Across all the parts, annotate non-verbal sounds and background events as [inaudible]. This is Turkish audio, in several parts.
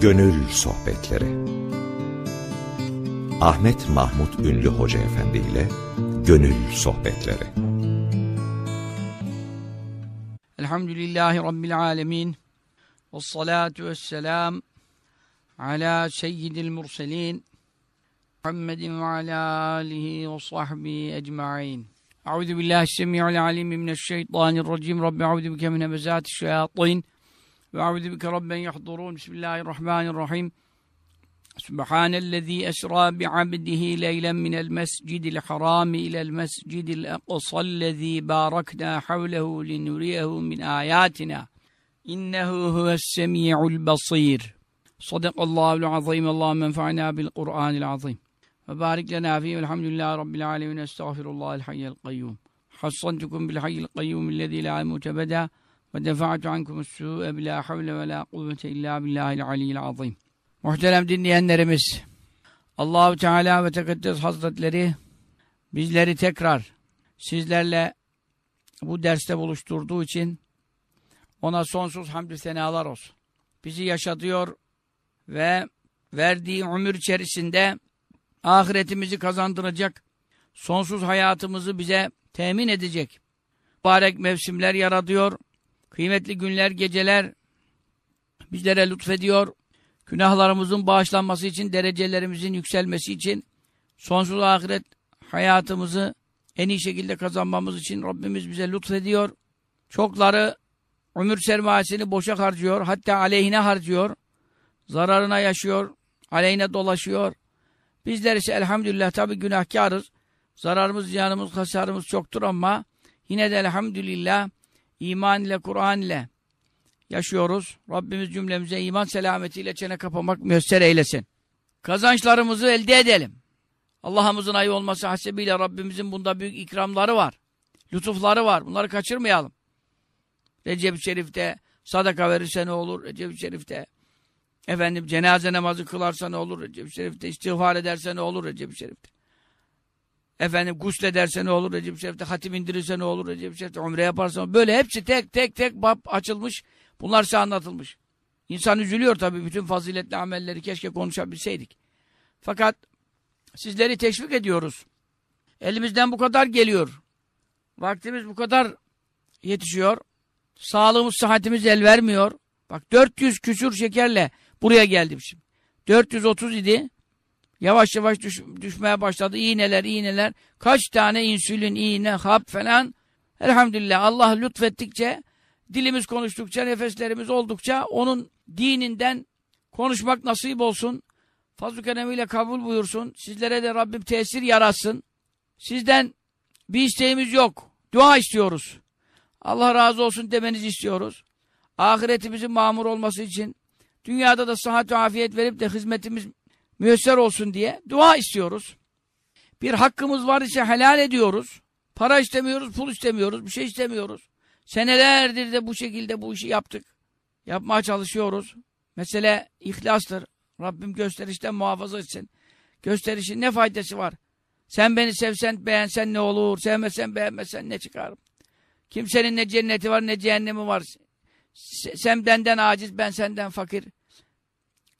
Gönül Sohbetleri. Ahmet Mahmut Ünlü Hoca Efendi ile Gönül Sohbetleri. Elhamdülillahi Rabbil Alemin. Ve salatu vesselam Ala seyyidil murselin Muhammedin ve ala alihi ve sahbihi ecma'in. Euzu billahi semi'ul alim mineşşeytanirracim. Rabbi euzu bike min hemezatiş şeyatin وأعوذ بك رب يحضرون. بسم الله الرحمن الرحيم. سبحان الذي أسرى بعبده ليلا من المسجد الحرام إلى المسجد الأقصى الذي باركنا حوله لنريه من آياتنا. إنه هو السميع البصير. صدق الله العظيم. الله منفعنا بالقرآن العظيم. وبارك لنا فيه. والحمد لله رب العالمين. أستغفر الله الحي القيوم. حصنتكم بالحي القيوم الذي لا يموت أبدا. Ve defa'tu ankumus sû'e bilâ havle ve lâ kuvvete aliyyil azîm Muhterem dinleyenlerimiz, Allahu Teala ve Tekaddes Hazretleri bizleri tekrar sizlerle bu derste buluşturduğu için ona sonsuz hamdü senalar olsun. Bizi yaşatıyor ve verdiği ömür içerisinde ahiretimizi kazandıracak, sonsuz hayatımızı bize temin edecek. Mübarek mevsimler yaratıyor, kıymetli günler, geceler bizlere lütfediyor, günahlarımızın bağışlanması için, derecelerimizin yükselmesi için, sonsuz ahiret hayatımızı en iyi şekilde kazanmamız için Rabbimiz bize lütfediyor. Çokları ömür sermayesini boşa harcıyor, hatta aleyhine harcıyor, zararına yaşıyor, aleyhine dolaşıyor. Bizler ise elhamdülillah tabi günahkarız. Zararımız, ziyanımız, hasarımız çoktur ama yine de elhamdülillah iman ile, Kur'an ile yaşıyoruz. Rabbimiz cümlemize iman selametiyle çene kapamak müyesser eylesin. Kazançlarımızı elde edelim. Allah'ımızın ayı olması hasebiyle Rabbimizin bunda büyük ikramları var. Lütufları var. Bunları kaçırmayalım. Recep-i Şerif'te sadaka verirse ne olur? Recep-i Şerif'te efendim cenaze namazı kılarsa ne olur? Recep-i Şerif'te istiğfar ederse ne olur? Recep-i Şerif'te efendim guslederse ne olur? Recep-i Şerif'te hatim indirirse ne olur? Recep-i Şerif'te umre yaparsa Böyle hepsi tek tek tek bab açılmış. Bunlar size anlatılmış. İnsan üzülüyor tabii bütün faziletli amelleri keşke konuşabilseydik. Fakat sizleri teşvik ediyoruz. Elimizden bu kadar geliyor. Vaktimiz bu kadar yetişiyor. Sağlığımız, sıhhatimiz el vermiyor. Bak 400 küsur şekerle buraya geldim şimdi. 430 idi. Yavaş yavaş düş, düşmeye başladı. İğneler, iğneler. Kaç tane insülin, iğne, hap falan. Elhamdülillah Allah lütfettikçe dilimiz konuştukça, nefeslerimiz oldukça onun dininden konuşmak nasip olsun. Fazl-ı kabul buyursun. Sizlere de Rabbim tesir yaratsın. Sizden bir isteğimiz yok. Dua istiyoruz. Allah razı olsun demenizi istiyoruz. Ahiretimizin mamur olması için dünyada da sıhhat ve afiyet verip de hizmetimiz müyesser olsun diye dua istiyoruz. Bir hakkımız var ise helal ediyoruz. Para istemiyoruz, pul istemiyoruz, bir şey istemiyoruz. Senelerdir de bu şekilde bu işi yaptık. Yapmaya çalışıyoruz. Mesele ihlastır. Rabbim gösterişten muhafaza etsin. Gösterişin ne faydası var? Sen beni sevsen, beğensen ne olur? Sevmesen, beğenmesen ne çıkar? Kimsenin ne cenneti var, ne cehennemi var. Sen benden aciz, ben senden fakir.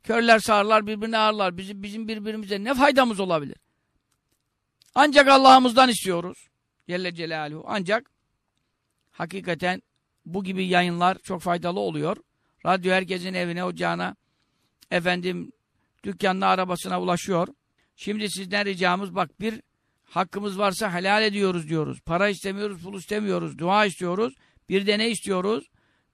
Körler sağırlar, birbirine ağırlar. Bizim, bizim birbirimize ne faydamız olabilir? Ancak Allah'ımızdan istiyoruz. Celle Celaluhu. Ancak hakikaten bu gibi yayınlar çok faydalı oluyor. Radyo herkesin evine, ocağına, efendim dükkanına, arabasına ulaşıyor. Şimdi sizden ricamız bak bir hakkımız varsa helal ediyoruz diyoruz. Para istemiyoruz, pul istemiyoruz, dua istiyoruz. Bir de ne istiyoruz?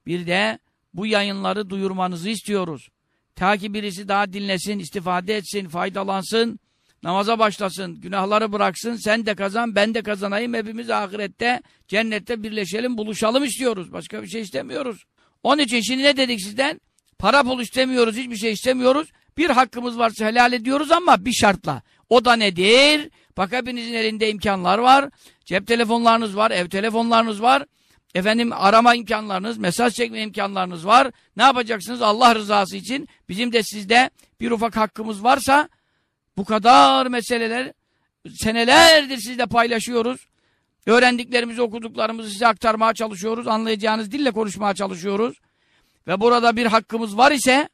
Bir de bu yayınları duyurmanızı istiyoruz. Ta ki birisi daha dinlesin, istifade etsin, faydalansın, namaza başlasın, günahları bıraksın, sen de kazan, ben de kazanayım, hepimiz ahirette, cennette birleşelim, buluşalım istiyoruz. Başka bir şey istemiyoruz. Onun için şimdi ne dedik sizden? Para pul istemiyoruz, hiçbir şey istemiyoruz. Bir hakkımız varsa helal ediyoruz ama bir şartla. O da nedir? Bak hepinizin elinde imkanlar var. Cep telefonlarınız var, ev telefonlarınız var. Efendim arama imkanlarınız, mesaj çekme imkanlarınız var. Ne yapacaksınız? Allah rızası için bizim de sizde bir ufak hakkımız varsa bu kadar meseleler senelerdir sizle paylaşıyoruz. Öğrendiklerimizi, okuduklarımızı size aktarmaya çalışıyoruz. Anlayacağınız dille konuşmaya çalışıyoruz. Ve burada bir hakkımız var ise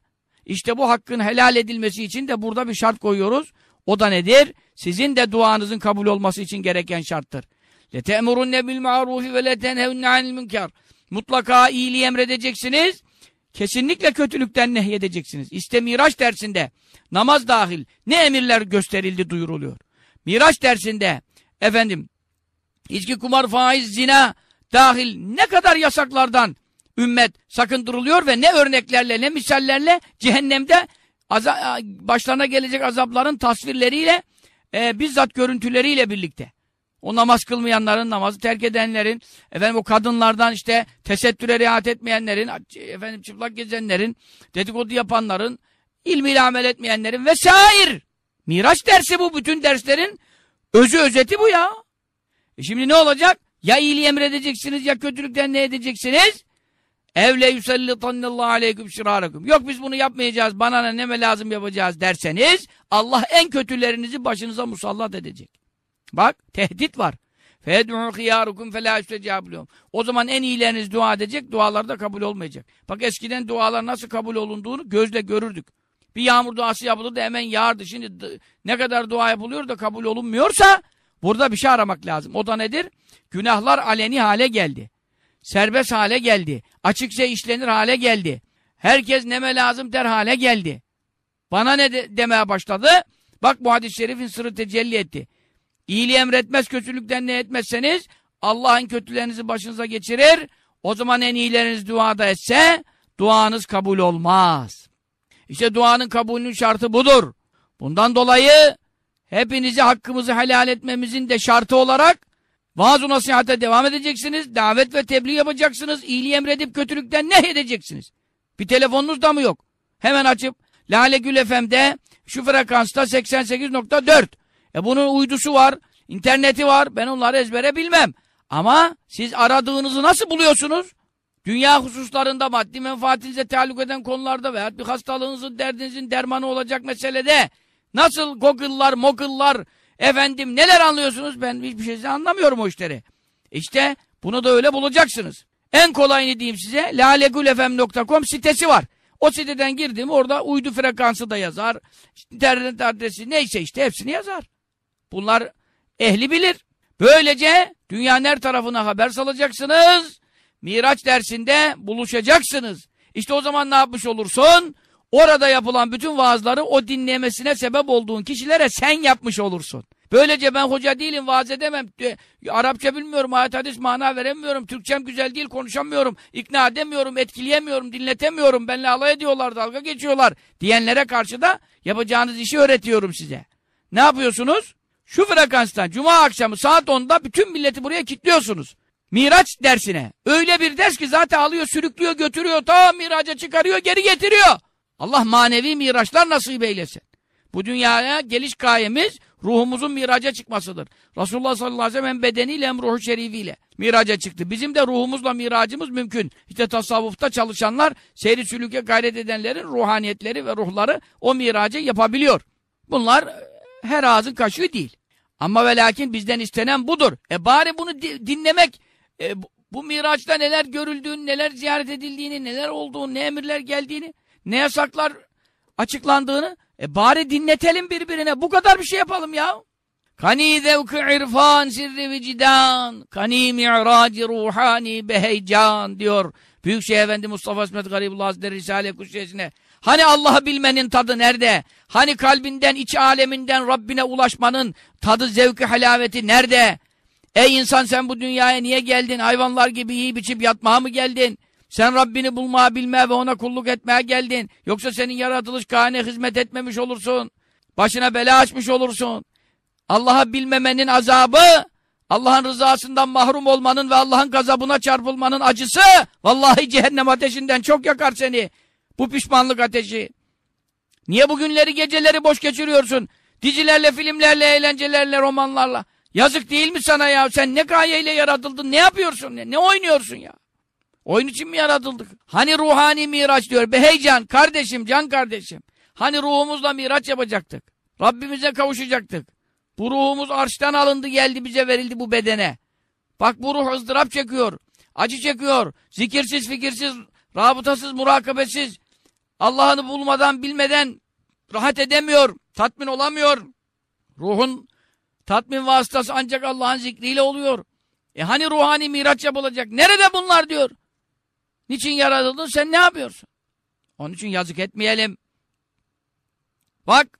İşte bu hakkın helal edilmesi için de burada bir şart koyuyoruz. O da nedir? Sizin de duanızın kabul olması için gereken şarttır. لَتَأْمُرُنَّ بِالْمَعْرُوفِ وَلَتَنْهَوْنَ عَنِ الْمُنْكَرِ Mutlaka iyiliği emredeceksiniz. Kesinlikle kötülükten nehyedeceksiniz. İşte Miraç dersinde namaz dahil ne emirler gösterildi duyuruluyor. Miraç dersinde efendim içki, kumar, faiz, zina dahil ne kadar yasaklardan ümmet sakındırılıyor ve ne örneklerle ne misallerle cehennemde başlarına gelecek azapların tasvirleriyle e, bizzat görüntüleriyle birlikte. O namaz kılmayanların, namazı terk edenlerin, efendim o kadınlardan işte tesettüre riayet etmeyenlerin, efendim çıplak gezenlerin, dedikodu yapanların, ilmiyle amel etmeyenlerin vesaire. Miraç dersi bu. Bütün derslerin özü özeti bu ya. E şimdi ne olacak? Ya iyiliği emredeceksiniz ya kötülükten ne edeceksiniz? Evle yusallitannallahu aleyküm şirarakum. Yok biz bunu yapmayacağız. Bana ne mi lazım yapacağız derseniz Allah en kötülerinizi başınıza musallat edecek. Bak tehdit var. فَيَدْعُوا خِيَارُكُمْ فَلَا يُسْتَجَابُ O zaman en iyileriniz dua edecek, dualar da kabul olmayacak. Bak eskiden dualar nasıl kabul olunduğunu gözle görürdük. Bir yağmur duası yapılırdı hemen yağardı. Şimdi ne kadar dua yapılıyor da kabul olunmuyorsa burada bir şey aramak lazım. O da nedir? Günahlar aleni hale geldi. Serbest hale geldi. Açıkça işlenir hale geldi. Herkes neme lazım der hale geldi. Bana ne de demeye başladı? Bak bu hadis-i şerifin sırrı tecelli etti. İyiliği emretmez, kötülükten ne etmezseniz Allah'ın kötülerinizi başınıza geçirir. O zaman en iyileriniz duada etse duanız kabul olmaz. İşte duanın kabulünün şartı budur. Bundan dolayı hepinizi hakkımızı helal etmemizin de şartı olarak vaaz-ı nasihate devam edeceksiniz. Davet ve tebliğ yapacaksınız. İyiliği emredip kötülükten ne edeceksiniz? Bir telefonunuz da mı yok? Hemen açıp Lale Gül FM'de şu frekansta 88.4 e bunun uydusu var, interneti var. Ben onları ezbere bilmem. Ama siz aradığınızı nasıl buluyorsunuz? Dünya hususlarında maddi menfaatinize taluk eden konularda veya bir hastalığınızın, derdinizin dermanı olacak meselede nasıl Google'lar, Moggle'lar efendim neler anlıyorsunuz? Ben hiçbir şey anlamıyorum o işleri. İşte bunu da öyle bulacaksınız. En kolayını diyeyim size lalegulfm.com sitesi var. O siteden girdim orada uydu frekansı da yazar. internet adresi neyse işte hepsini yazar. Bunlar ehli bilir. Böylece dünyanın her tarafına haber salacaksınız. Miraç dersinde buluşacaksınız. İşte o zaman ne yapmış olursun? Orada yapılan bütün vaazları o dinlemesine sebep olduğun kişilere sen yapmış olursun. Böylece ben hoca değilim, vaaz edemem. Arapça bilmiyorum, ayet hadis mana veremiyorum. Türkçem güzel değil, konuşamıyorum. ikna edemiyorum, etkileyemiyorum, dinletemiyorum. Benle alay ediyorlar, dalga geçiyorlar. Diyenlere karşı da yapacağınız işi öğretiyorum size. Ne yapıyorsunuz? Şu frekanstan cuma akşamı saat 10'da bütün milleti buraya kilitliyorsunuz. Miraç dersine. Öyle bir ders ki zaten alıyor, sürüklüyor, götürüyor, ta miraca çıkarıyor, geri getiriyor. Allah manevi miraçlar nasip eylesin. Bu dünyaya geliş gayemiz ruhumuzun miraca çıkmasıdır. Resulullah sallallahu aleyhi ve sellem hem bedeniyle hem ruhu şerifiyle miraca çıktı. Bizim de ruhumuzla miracımız mümkün. İşte tasavvufta çalışanlar, seyri sülüke gayret edenlerin ruhaniyetleri ve ruhları o miracı yapabiliyor. Bunlar her ağzın kaşığı değil. Ama ve lakin bizden istenen budur. E bari bunu di dinlemek, e, bu, miraçta neler görüldüğünü, neler ziyaret edildiğini, neler olduğunu, ne emirler geldiğini, ne yasaklar açıklandığını, e bari dinletelim birbirine. Bu kadar bir şey yapalım ya. Kani zevkı irfan sirri vicdan, kani mi'raci ruhani beheycan diyor. Büyükşehir Efendi Mustafa İsmet Garibullah Hazretleri Risale Kuşçesi'ne. Hani Allah'ı bilmenin tadı nerede? Hani kalbinden, iç aleminden Rabbine ulaşmanın tadı, zevki, halaveti nerede? Ey insan sen bu dünyaya niye geldin? Hayvanlar gibi yiyip içip yatmaya mı geldin? Sen Rabbini bulmaya, bilmeye ve ona kulluk etmeye geldin. Yoksa senin yaratılış kahine hizmet etmemiş olursun. Başına bela açmış olursun. Allah'ı bilmemenin azabı, Allah'ın rızasından mahrum olmanın ve Allah'ın gazabına çarpılmanın acısı, vallahi cehennem ateşinden çok yakar seni. Bu pişmanlık ateşi. Niye bugünleri geceleri boş geçiriyorsun? Dizilerle, filmlerle, eğlencelerle, romanlarla. Yazık değil mi sana ya? Sen ne gayeyle yaratıldın? Ne yapıyorsun? Ne, ne oynuyorsun ya? Oyun için mi yaratıldık? Hani ruhani miraç diyor. Be heyecan, kardeşim, can kardeşim. Hani ruhumuzla miraç yapacaktık. Rabbimize kavuşacaktık. Bu ruhumuz arştan alındı geldi bize verildi bu bedene. Bak bu ruh ızdırap çekiyor. Acı çekiyor. Zikirsiz, fikirsiz, rabıtasız, murakabesiz, Allah'ını bulmadan, bilmeden rahat edemiyor, tatmin olamıyor. Ruhun tatmin vasıtası ancak Allah'ın zikriyle oluyor. E hani ruhani miraç yapılacak? Nerede bunlar diyor. Niçin yaratıldın sen ne yapıyorsun? Onun için yazık etmeyelim. Bak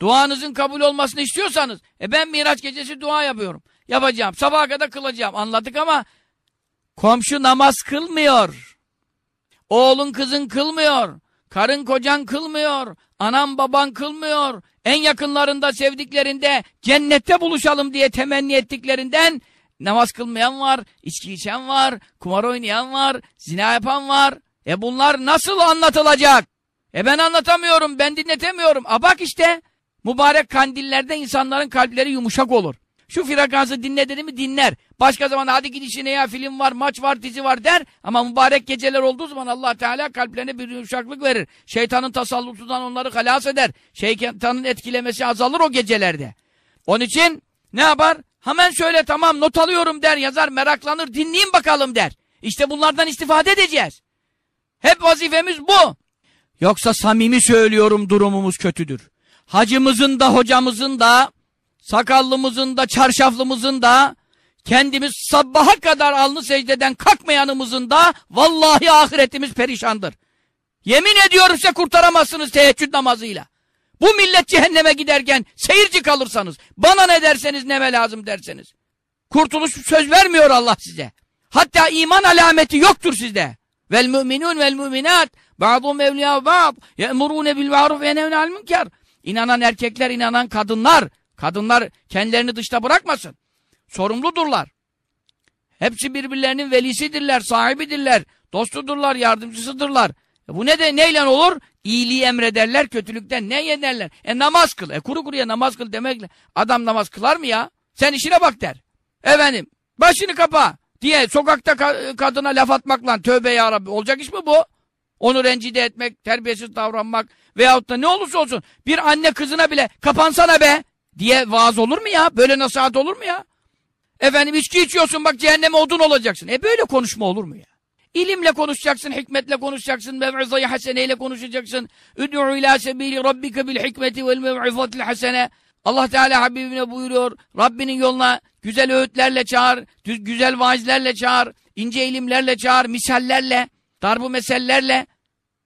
duanızın kabul olmasını istiyorsanız e ben Miraç gecesi dua yapıyorum. Yapacağım. Sabaha kadar kılacağım. Anladık ama komşu namaz kılmıyor. Oğlun kızın kılmıyor. Karın kocan kılmıyor. Anan baban kılmıyor. En yakınlarında sevdiklerinde cennette buluşalım diye temenni ettiklerinden namaz kılmayan var, içki içen var, kumar oynayan var, zina yapan var. E bunlar nasıl anlatılacak? E ben anlatamıyorum, ben dinletemiyorum. A bak işte, mübarek kandillerde insanların kalpleri yumuşak olur. Şu frekansı dinle dedi mi dinler. Başka zaman hadi git işine ya film var, maç var, dizi var der. Ama mübarek geceler olduğu zaman allah Teala kalplerine bir yumuşaklık verir. Şeytanın tasallutundan onları halas eder. Şeytanın etkilemesi azalır o gecelerde. Onun için ne yapar? Hemen söyle tamam not alıyorum der, yazar, meraklanır, dinleyin bakalım der. İşte bunlardan istifade edeceğiz. Hep vazifemiz bu. Yoksa samimi söylüyorum durumumuz kötüdür. Hacımızın da hocamızın da sakallımızın da çarşaflımızın da kendimiz sabaha kadar alnı secdeden kalkmayanımızın da vallahi ahiretimiz perişandır. Yemin ediyorum size kurtaramazsınız teheccüd namazıyla. Bu millet cehenneme giderken seyirci kalırsanız, bana ne derseniz neme lazım derseniz. Kurtuluş söz vermiyor Allah size. Hatta iman alameti yoktur sizde. Vel müminun vel müminat ba'dhum evliya ba'd ye'murune bil ma'ruf ve yenevne al münker. İnanan erkekler, inanan kadınlar, kadınlar kendilerini dışta bırakmasın. Sorumludurlar. Hepsi birbirlerinin velisidirler, sahibidirler, dostudurlar, yardımcısıdırlar. E bu ne de neyle olur? İyiliği emrederler, kötülükten ne yederler? E namaz kıl. E kuru kuruya namaz kıl demekle adam namaz kılar mı ya? Sen işine bak der. Efendim, başını kapa diye sokakta ka kadına laf atmakla tövbe ya Rabbi olacak iş mi bu? Onu rencide etmek, terbiyesiz davranmak veyahut da ne olursa olsun bir anne kızına bile kapansana be diye vaaz olur mu ya? Böyle nasihat olur mu ya? Efendim içki içiyorsun bak cehenneme odun olacaksın. E böyle konuşma olur mu ya? İlimle konuşacaksın, hikmetle konuşacaksın, mev'izayı haseneyle konuşacaksın. Üd'u ila sebili rabbike bil hikmeti vel mev'izatil hasene. Allah Teala Habibine buyuruyor, Rabbinin yoluna güzel öğütlerle çağır, güzel vaizlerle çağır, ince ilimlerle çağır, misallerle, darbu mesellerle,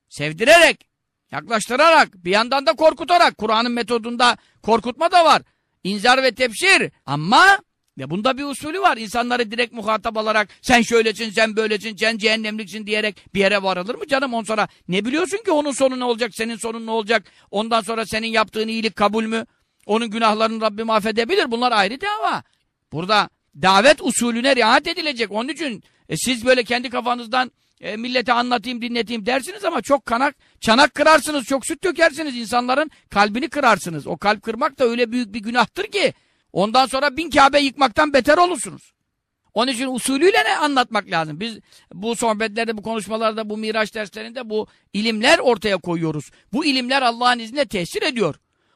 sevdirerek, yaklaştırarak, bir yandan da korkutarak, Kur'an'ın metodunda korkutma da var. İnzar ve tepşir ama ve bunda bir usulü var. İnsanları direkt muhatap alarak sen şöylesin, sen böylesin, sen cehennemliksin diyerek bir yere varılır mı canım? On sonra ne biliyorsun ki onun sonu ne olacak, senin sonun ne olacak? Ondan sonra senin yaptığın iyilik kabul mü? Onun günahlarını Rabbim affedebilir. Bunlar ayrı dava. Burada davet usulüne riayet edilecek. Onun için e, siz böyle kendi kafanızdan e, millete anlatayım, dinleteyim dersiniz ama çok kanak, çanak kırarsınız, çok süt dökersiniz. insanların kalbini kırarsınız. O kalp kırmak da öyle büyük bir günahtır ki ondan sonra bin Kabe yıkmaktan beter olursunuz. Onun için usulüyle ne anlatmak lazım? Biz bu sohbetlerde, bu konuşmalarda, bu miraç derslerinde bu ilimler ortaya koyuyoruz. Bu ilimler Allah'ın izniyle tesir ediyor.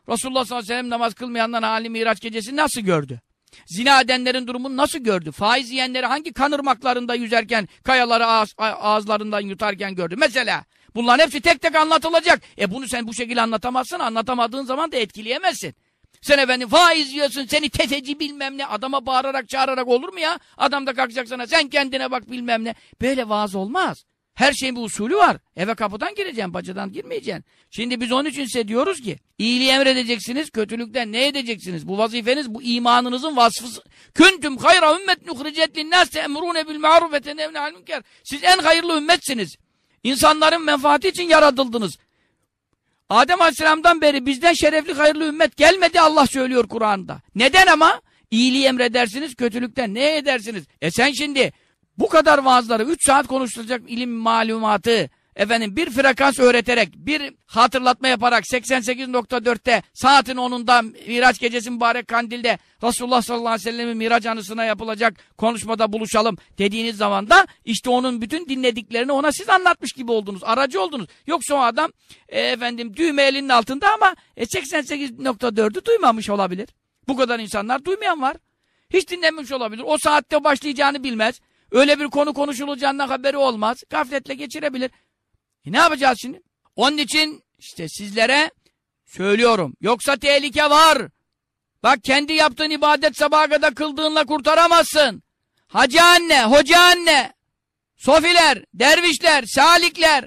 Resulullah sallallahu aleyhi ve sellem namaz kılmayanların hali miraç gecesi nasıl gördü? Zina edenlerin durumunu nasıl gördü? Faiz yiyenleri hangi kanırmaklarında yüzerken, kayaları ağız, ağızlarından yutarken gördü? Mesela bunların hepsi tek tek anlatılacak. E bunu sen bu şekilde anlatamazsın, anlatamadığın zaman da etkileyemezsin. Sen efendim faiz yiyorsun, seni tefeci bilmem ne, adama bağırarak çağırarak olur mu ya? Adam da kalkacak sana, sen kendine bak bilmem ne. Böyle vaaz olmaz. Her şeyin bir usulü var. Eve kapıdan gireceksin, bacadan girmeyeceksin. Şimdi biz onun için size diyoruz ki, iyiliği emredeceksiniz, kötülükten ne edeceksiniz? Bu vazifeniz, bu imanınızın vasfı. Küntüm hayra ümmet nuhricet linnâs te'emrûne bil ma'ruf ve tenevne münker. Siz en hayırlı ümmetsiniz. İnsanların menfaati için yaratıldınız. Adem Aleyhisselam'dan beri bizden şerefli hayırlı ümmet gelmedi Allah söylüyor Kur'an'da. Neden ama? İyiliği emredersiniz, kötülükten ne edersiniz? E sen şimdi bu kadar vaazları 3 saat konuşulacak ilim malumatı efendim bir frekans öğreterek bir hatırlatma yaparak 88.4'te saatin 10'unda Miraç gecesi mübarek kandilde Resulullah sallallahu aleyhi ve sellem'in Miraç anısına yapılacak konuşmada buluşalım dediğiniz zaman da işte onun bütün dinlediklerini ona siz anlatmış gibi oldunuz. Aracı oldunuz. Yoksa o adam e, efendim düğme elinin altında ama e, 88.4'ü duymamış olabilir. Bu kadar insanlar duymayan var. Hiç dinlememiş olabilir. O saatte başlayacağını bilmez. Öyle bir konu konuşulacağından haberi olmaz. Gafletle geçirebilir. E ne yapacağız şimdi? Onun için işte sizlere söylüyorum. Yoksa tehlike var. Bak kendi yaptığın ibadet sabaha kadar kıldığınla kurtaramazsın. Hacı anne, hoca anne, sofiler, dervişler, salikler,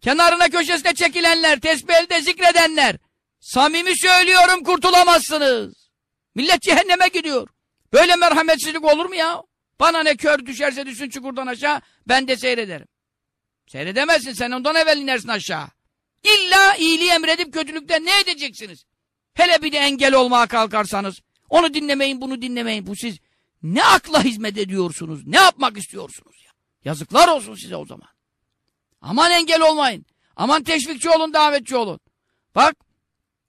kenarına köşesine çekilenler, tesbih elde zikredenler. Samimi söylüyorum kurtulamazsınız. Millet cehenneme gidiyor. Böyle merhametsizlik olur mu ya? Bana ne kör düşerse düşsün çukurdan aşağı, ben de seyrederim. Seyredemezsin, sen ondan evvel inersin aşağı. İlla iyiliği emredip kötülükten ne edeceksiniz? Hele bir de engel olmaya kalkarsanız, onu dinlemeyin, bunu dinlemeyin. Bu siz ne akla hizmet ediyorsunuz, ne yapmak istiyorsunuz ya? Yazıklar olsun size o zaman. Aman engel olmayın. Aman teşvikçi olun, davetçi olun. Bak,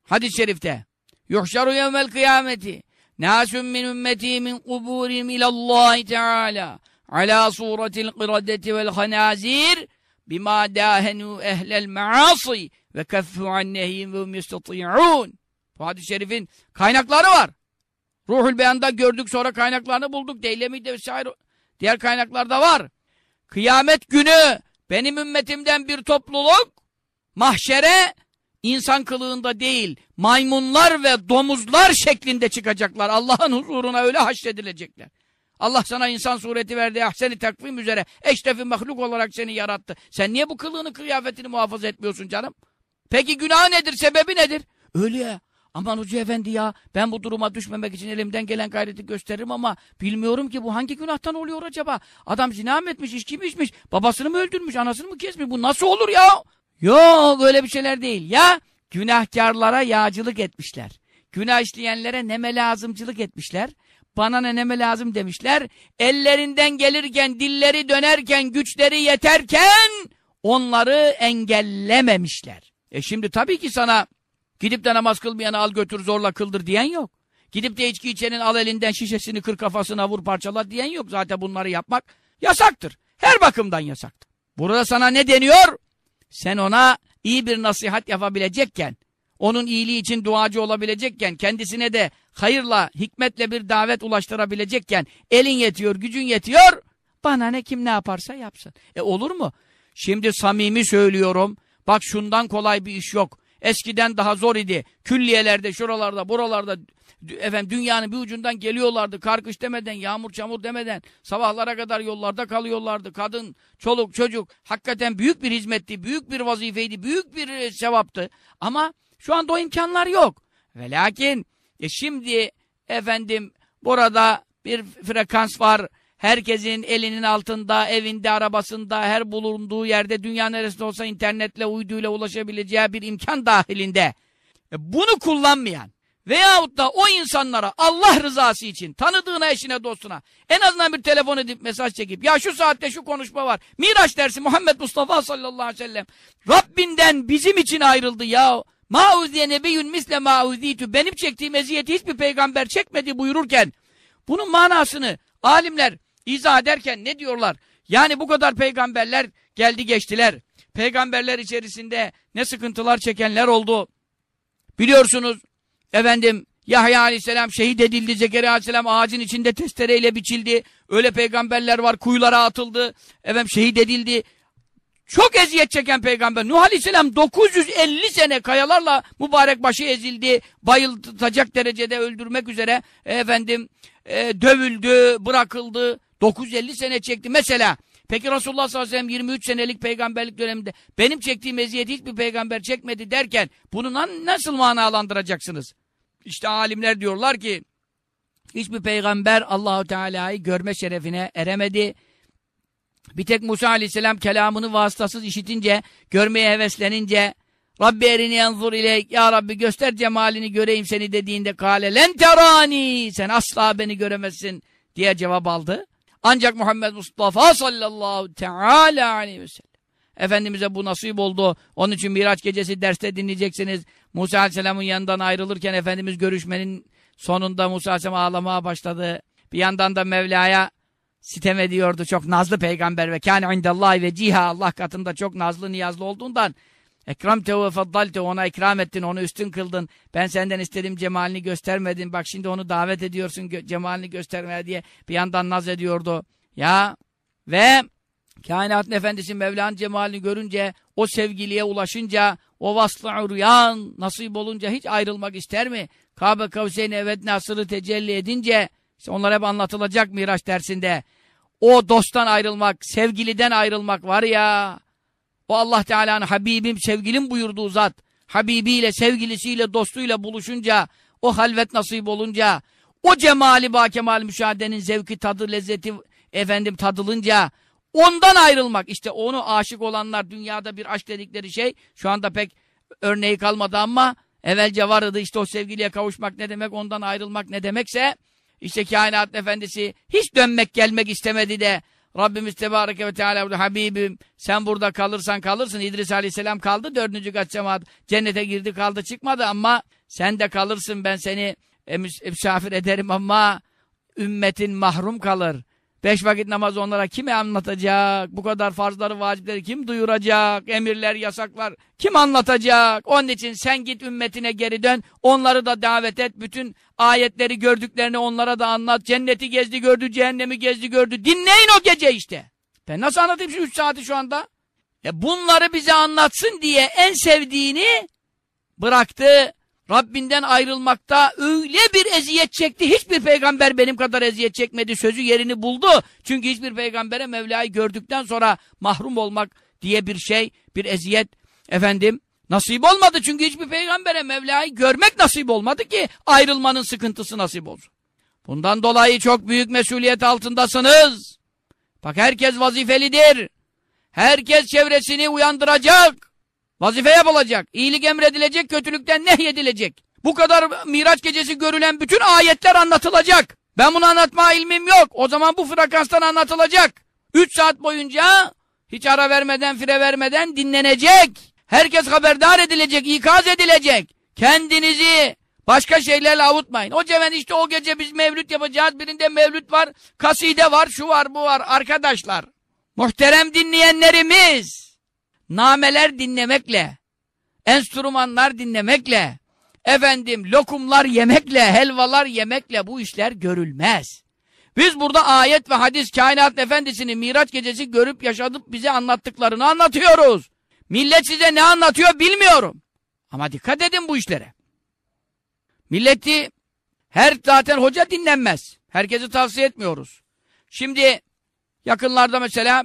hadis-i şerifte. Yuhşaru yevmel kıyameti. Nâsün min ümmeti min kuburim ilallahi teâlâ. Alâ suretil kıradeti vel hanâzir. Bima dâhenû ehlel meâsi. Ve keffû annehîm ve hum yestati'ûn. Bu hadis-i şerifin kaynakları var. Ruhul Beyan'da gördük sonra kaynaklarını bulduk. Deylemi'de vesaire diğer kaynaklarda var. Kıyamet günü benim ümmetimden bir topluluk mahşere insan kılığında değil maymunlar ve domuzlar şeklinde çıkacaklar. Allah'ın huzuruna öyle haşredilecekler. Allah sana insan sureti verdi, ahseni takvim üzere eşrefi mahluk olarak seni yarattı. Sen niye bu kılığını, kıyafetini muhafaza etmiyorsun canım? Peki günah nedir, sebebi nedir? Öyle ya. Aman Hoca Efendi ya ben bu duruma düşmemek için elimden gelen gayreti gösteririm ama bilmiyorum ki bu hangi günahtan oluyor acaba? Adam zina mı etmiş, içki mi içmiş, babasını mı öldürmüş, anasını mı kesmiş? Bu nasıl olur ya? Yok öyle bir şeyler değil. Ya günahkarlara yağcılık etmişler. Günah işleyenlere neme lazımcılık etmişler. Bana ne neme lazım demişler. Ellerinden gelirken, dilleri dönerken, güçleri yeterken onları engellememişler. E şimdi tabii ki sana Gidip de namaz kılmayanı al götür zorla kıldır diyen yok. Gidip de içki içenin al elinden şişesini kır kafasına vur parçala diyen yok. Zaten bunları yapmak yasaktır. Her bakımdan yasaktır. Burada sana ne deniyor? Sen ona iyi bir nasihat yapabilecekken, onun iyiliği için duacı olabilecekken, kendisine de hayırla, hikmetle bir davet ulaştırabilecekken, elin yetiyor, gücün yetiyor, bana ne kim ne yaparsa yapsın. E olur mu? Şimdi samimi söylüyorum, bak şundan kolay bir iş yok. Eskiden daha zor idi. Külliyelerde, şuralarda, buralarda efendim dünyanın bir ucundan geliyorlardı. Karkış demeden, yağmur çamur demeden sabahlara kadar yollarda kalıyorlardı. Kadın, çoluk, çocuk hakikaten büyük bir hizmetti, büyük bir vazifeydi, büyük bir e, sevaptı. Ama şu anda o imkanlar yok. Ve lakin e şimdi efendim burada bir frekans var. Herkesin elinin altında, evinde, arabasında, her bulunduğu yerde, dünya neresinde olsa internetle, uyduyla ulaşabileceği bir imkan dahilinde. E bunu kullanmayan veyahut da o insanlara Allah rızası için, tanıdığına, eşine, dostuna en azından bir telefon edip mesaj çekip ya şu saatte şu konuşma var. Miraç dersi Muhammed Mustafa sallallahu aleyhi ve sellem Rabbinden bizim için ayrıldı ya. Ma'uziye nebiyyün misle ma'uziytü. Benim çektiğim eziyeti hiçbir peygamber çekmedi buyururken bunun manasını alimler izah ederken ne diyorlar? Yani bu kadar peygamberler geldi geçtiler. Peygamberler içerisinde ne sıkıntılar çekenler oldu. Biliyorsunuz efendim Yahya aleyhisselam şehit edildi. Zekeriya aleyhisselam ağacın içinde testereyle biçildi. Öyle peygamberler var kuyulara atıldı. Efendim şehit edildi. Çok eziyet çeken peygamber. Nuh Aleyhisselam 950 sene kayalarla mübarek başı ezildi. Bayıltacak derecede öldürmek üzere efendim e, dövüldü, bırakıldı. 950 sene çekti. Mesela peki Resulullah sallallahu aleyhi ve sellem 23 senelik peygamberlik döneminde benim çektiğim eziyeti hiçbir peygamber çekmedi derken bunu nasıl manalandıracaksınız? İşte alimler diyorlar ki hiçbir peygamber Allahu Teala'yı görme şerefine eremedi. Bir tek Musa aleyhisselam kelamını vasıtasız işitince, görmeye heveslenince Rabbi erini yanzur ile ya Rabbi göster cemalini göreyim seni dediğinde kale len terani sen asla beni göremezsin diye cevap aldı. Ancak Muhammed Mustafa sallallahu teala aleyhi ve sellem. Efendimiz'e bu nasip oldu. Onun için Miraç gecesi derste dinleyeceksiniz. Musa Aleyhisselam'ın yanından ayrılırken Efendimiz görüşmenin sonunda Musa Aleyhisselam ağlamaya başladı. Bir yandan da Mevla'ya sitem ediyordu. Çok nazlı peygamber ve kâne indallahi ve ciha Allah katında çok nazlı niyazlı olduğundan Ekramtehu ve faddaltehu ona ikram ettin, onu üstün kıldın. Ben senden istedim cemalini göstermedin. Bak şimdi onu davet ediyorsun cemalini göstermeye diye bir yandan naz ediyordu. Ya ve kainatın efendisi Mevla'nın cemalini görünce o sevgiliye ulaşınca, o vaslı uryan nasip olunca hiç ayrılmak ister mi? Kabe Kavseyn evet nasırı tecelli edince, işte onlar hep anlatılacak Miraç dersinde. O dosttan ayrılmak, sevgiliden ayrılmak var ya, o Allah Teala'nın Habibim, sevgilim buyurduğu zat, Habibiyle, sevgilisiyle, dostuyla buluşunca, o halvet nasip olunca, o cemali ba kemal müşahedenin zevki, tadı, lezzeti efendim tadılınca, ondan ayrılmak. işte onu aşık olanlar dünyada bir aşk dedikleri şey, şu anda pek örneği kalmadı ama evvelce vardı işte o sevgiliye kavuşmak ne demek, ondan ayrılmak ne demekse, işte kainat efendisi hiç dönmek gelmek istemedi de Rabbimiz Tebareke ve Teala Habibim sen burada kalırsan kalırsın. İdris Aleyhisselam kaldı dördüncü kat cemaat. Cennete girdi kaldı çıkmadı ama sen de kalırsın ben seni e, misafir ederim ama ümmetin mahrum kalır. Beş vakit namaz onlara kime anlatacak? Bu kadar farzları, vacipleri kim duyuracak? Emirler, yasaklar kim anlatacak? Onun için sen git ümmetine geri dön. Onları da davet et. Bütün ayetleri gördüklerini onlara da anlat. Cenneti gezdi gördü, cehennemi gezdi gördü. Dinleyin o gece işte. Ben nasıl anlatayım şu üç saati şu anda? E bunları bize anlatsın diye en sevdiğini bıraktı. Rabbinden ayrılmakta öyle bir eziyet çekti. Hiçbir peygamber benim kadar eziyet çekmedi. Sözü yerini buldu. Çünkü hiçbir peygambere Mevla'yı gördükten sonra mahrum olmak diye bir şey, bir eziyet efendim nasip olmadı. Çünkü hiçbir peygambere Mevla'yı görmek nasip olmadı ki ayrılmanın sıkıntısı nasip olsun. Bundan dolayı çok büyük mesuliyet altındasınız. Bak herkes vazifelidir. Herkes çevresini uyandıracak. Vazife yapılacak. İyilik emredilecek, kötülükten nehyedilecek. Bu kadar Miraç gecesi görülen bütün ayetler anlatılacak. Ben bunu anlatma ilmim yok. O zaman bu frekanstan anlatılacak. Üç saat boyunca hiç ara vermeden, fire vermeden dinlenecek. Herkes haberdar edilecek, ikaz edilecek. Kendinizi başka şeylerle avutmayın. O ceven işte o gece biz mevlüt yapacağız. Birinde mevlüt var, kaside var, şu var, bu var. Arkadaşlar, muhterem dinleyenlerimiz, nameler dinlemekle, enstrümanlar dinlemekle, efendim lokumlar yemekle, helvalar yemekle bu işler görülmez. Biz burada ayet ve hadis kainat efendisini Miraç gecesi görüp yaşadıp bize anlattıklarını anlatıyoruz. Millet size ne anlatıyor bilmiyorum. Ama dikkat edin bu işlere. Milleti her zaten hoca dinlenmez. Herkesi tavsiye etmiyoruz. Şimdi yakınlarda mesela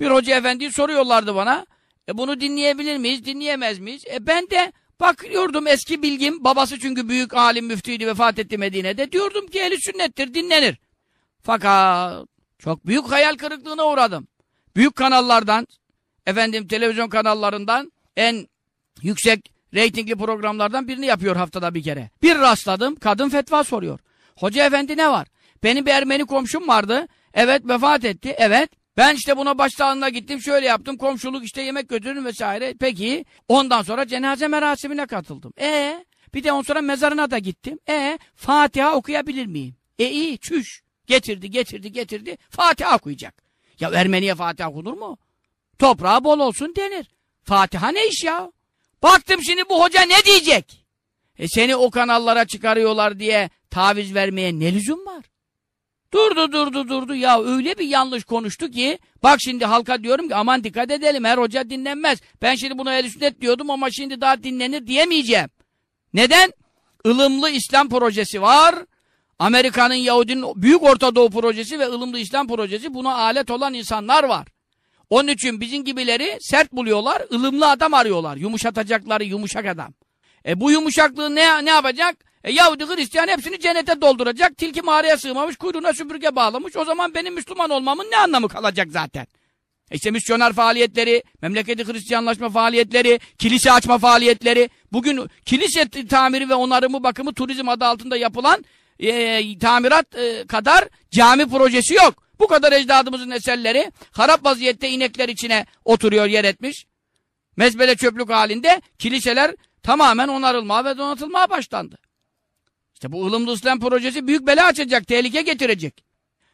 bir hoca efendi soruyorlardı bana. E bunu dinleyebilir miyiz, dinleyemez miyiz? E ben de bakıyordum eski bilgim, babası çünkü büyük alim müftüydü vefat etti Medine'de. Diyordum ki eli sünnettir, dinlenir. Fakat çok büyük hayal kırıklığına uğradım. Büyük kanallardan, efendim televizyon kanallarından en yüksek reytingli programlardan birini yapıyor haftada bir kere. Bir rastladım, kadın fetva soruyor. Hoca efendi ne var? Benim bir Ermeni komşum vardı. Evet vefat etti. Evet. Ben işte buna başsağlığına gittim, şöyle yaptım, komşuluk işte yemek götürdüm vesaire. Peki, ondan sonra cenaze merasimine katıldım. E bir de ondan sonra mezarına da gittim. E Fatiha okuyabilir miyim? E iyi, çüş. Getirdi, getirdi, getirdi. Fatiha okuyacak. Ya Ermeniye Fatiha okunur mu? Toprağı bol olsun denir. Fatiha ne iş ya? Baktım şimdi bu hoca ne diyecek? E seni o kanallara çıkarıyorlar diye taviz vermeye ne lüzum var? Durdu durdu durdu ya öyle bir yanlış konuştu ki bak şimdi halka diyorum ki aman dikkat edelim her hoca dinlenmez. Ben şimdi buna el sünnet diyordum ama şimdi daha dinlenir diyemeyeceğim. Neden? Ilımlı İslam projesi var. Amerika'nın Yahudinin Büyük Orta Doğu projesi ve ılımlı İslam projesi buna alet olan insanlar var. Onun için bizim gibileri sert buluyorlar, ılımlı adam arıyorlar. Yumuşatacakları yumuşak adam. E bu yumuşaklığı ne, ne yapacak? E Yahudi Hristiyan hepsini cennete dolduracak. Tilki mağaraya sığmamış, kuyruğuna süpürge bağlamış. O zaman benim Müslüman olmamın ne anlamı kalacak zaten? E işte misyoner faaliyetleri, memleketi Hristiyanlaşma faaliyetleri, kilise açma faaliyetleri. Bugün kilise tamiri ve onarımı bakımı turizm adı altında yapılan e, tamirat e, kadar cami projesi yok. Bu kadar ecdadımızın eserleri harap vaziyette inekler içine oturuyor yer etmiş. Mezbele çöplük halinde kiliseler tamamen onarılmaya ve donatılmaya başlandı. İşte bu ılımlı İslam projesi büyük bela açacak, tehlike getirecek.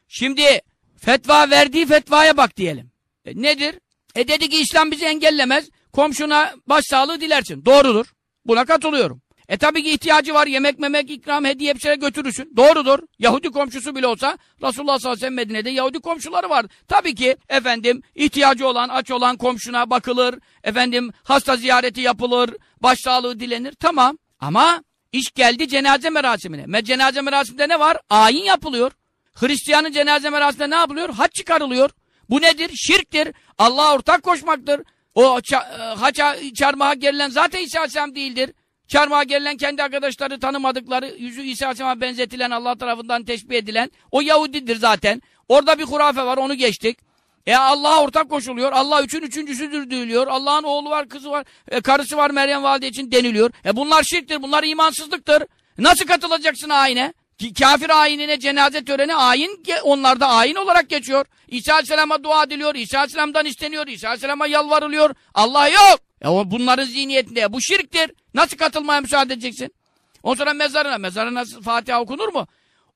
Şimdi fetva verdiği fetvaya bak diyelim. E, nedir? E dedi ki İslam bizi engellemez, komşuna başsağlığı dilersin. Doğrudur. Buna katılıyorum. E tabii ki ihtiyacı var. Yemek memek ikram hediye bir şeyler götürürsün. Doğrudur. Yahudi komşusu bile olsa Resulullah sallallahu aleyhi ve sellem Medine'de Yahudi komşuları var. Tabii ki efendim ihtiyacı olan aç olan komşuna bakılır. Efendim hasta ziyareti yapılır. Başsağlığı dilenir. Tamam. Ama iş geldi cenaze merasimine. Me cenaze merasiminde ne var? Ayin yapılıyor. Hristiyanın cenaze merasiminde ne yapılıyor? Haç çıkarılıyor. Bu nedir? Şirktir. Allah'a ortak koşmaktır. O ça e, haça çarmıha gerilen zaten İsa Aleyhisselam değildir. Çarmıha gerilen kendi arkadaşları tanımadıkları, yüzü İsa Aleyhisselam'a benzetilen, Allah tarafından teşbih edilen o Yahudidir zaten. Orada bir hurafe var, onu geçtik. E Allah'a ortak koşuluyor. Allah üçün üçüncüsüdür diyiliyor. Allah'ın oğlu var, kızı var, e, karısı var Meryem Valide için deniliyor. E bunlar şirktir, bunlar imansızlıktır. Nasıl katılacaksın ayine? Ki kafir ayinine cenaze töreni ayin onlarda ayin olarak geçiyor. İsa Aleyhisselam'a dua ediliyor. İsa Aleyhisselam'dan isteniyor. İsa Aleyhisselam'a yalvarılıyor. Allah yok. E bunların zihniyetinde. Bu şirktir. Nasıl katılmaya müsaade edeceksin? Ondan sonra mezarına. Mezarına Fatiha okunur mu?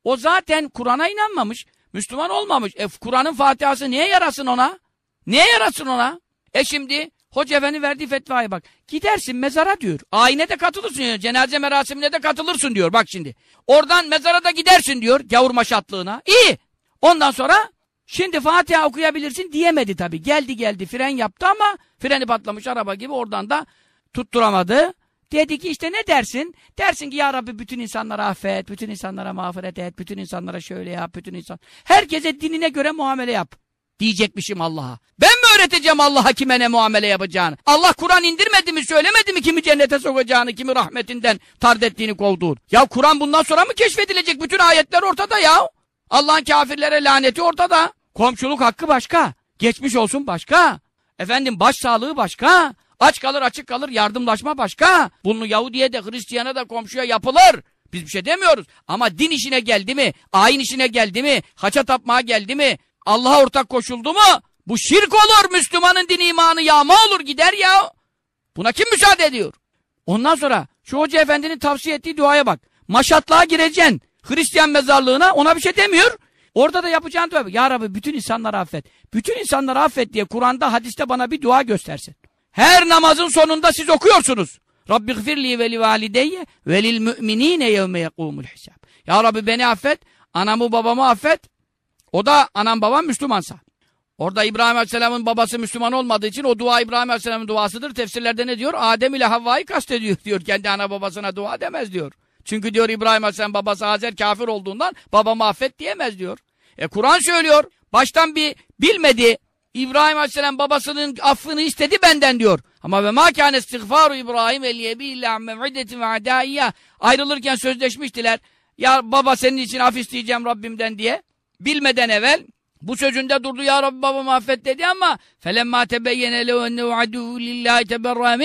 O zaten Kur'an'a inanmamış. Müslüman olmamış. E Kur'an'ın Fatiha'sı niye yarasın ona? Niye yarasın ona? E şimdi Hoca Efendi verdiği fetvaya bak. Gidersin mezara diyor. Ayine de katılırsın diyor. Cenaze merasimine de katılırsın diyor. Bak şimdi. Oradan mezara da gidersin diyor. Gavur maşatlığına. İyi. Ondan sonra şimdi Fatiha okuyabilirsin diyemedi tabi. Geldi geldi fren yaptı ama freni patlamış araba gibi oradan da tutturamadı. Dedi ki işte ne dersin? Dersin ki ya Rabbi bütün insanlara affet, bütün insanlara mağfiret et, bütün insanlara şöyle yap, bütün insan. Herkese dinine göre muamele yap. Diyecekmişim Allah'a. Ben mi öğreteceğim Allah'a kime ne muamele yapacağını? Allah Kur'an indirmedi mi söylemedi mi kimi cennete sokacağını, kimi rahmetinden tard ettiğini kovduğunu? Ya Kur'an bundan sonra mı keşfedilecek? Bütün ayetler ortada ya. Allah'ın kafirlere laneti ortada. Komşuluk hakkı başka. Geçmiş olsun başka. Efendim baş sağlığı başka. Aç kalır açık kalır yardımlaşma başka. Bunu Yahudiye de Hristiyana da komşuya yapılır. Biz bir şey demiyoruz. Ama din işine geldi mi? Ayin işine geldi mi? Haça tapmaya geldi mi? Allah'a ortak koşuldu mu? Bu şirk olur. Müslümanın din imanı yağma olur gider ya. Buna kim müsaade ediyor? Ondan sonra şu hoca efendinin tavsiye ettiği duaya bak. Maşatlığa gireceksin. Hristiyan mezarlığına ona bir şey demiyor. Orada da yapacağın dua. Ya Rabbi bütün insanları affet. Bütün insanları affet diye Kur'an'da hadiste bana bir dua göstersin. Her namazın sonunda siz okuyorsunuz. Rabbi gfirli ve li valideyye ve lil müminine yevme yekumul hisab. Ya Rabbi beni affet, anamı babamı affet. O da anam babam Müslümansa. Orada İbrahim Aleyhisselam'ın babası Müslüman olmadığı için o dua İbrahim Aleyhisselam'ın duasıdır. Tefsirlerde ne diyor? Adem ile Havva'yı kastediyor [laughs] diyor. Kendi ana babasına dua demez diyor. Çünkü diyor İbrahim Aleyhisselam babası Hazer kafir olduğundan babamı affet diyemez diyor. E Kur'an söylüyor. Baştan bir bilmedi. İbrahim Aleyhisselam babasının affını istedi benden diyor. Ama ve ma kâne istiğfaru İbrahim eliyebi illa mev'idetin ve adâiyya. Ayrılırken sözleşmiştiler. Ya baba senin için af isteyeceğim Rabbimden diye. Bilmeden evvel bu sözünde durdu ya Rabbi babamı affet dedi ama felemma tebeyyene lehu ennehu aduhu lillahi teberra